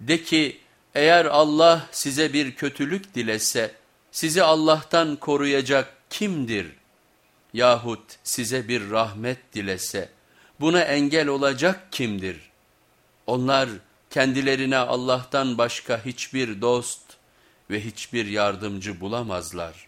De ki eğer Allah size bir kötülük dilese sizi Allah'tan koruyacak kimdir? Yahut size bir rahmet dilese buna engel olacak kimdir? Onlar kendilerine Allah'tan başka hiçbir dost ve hiçbir yardımcı bulamazlar.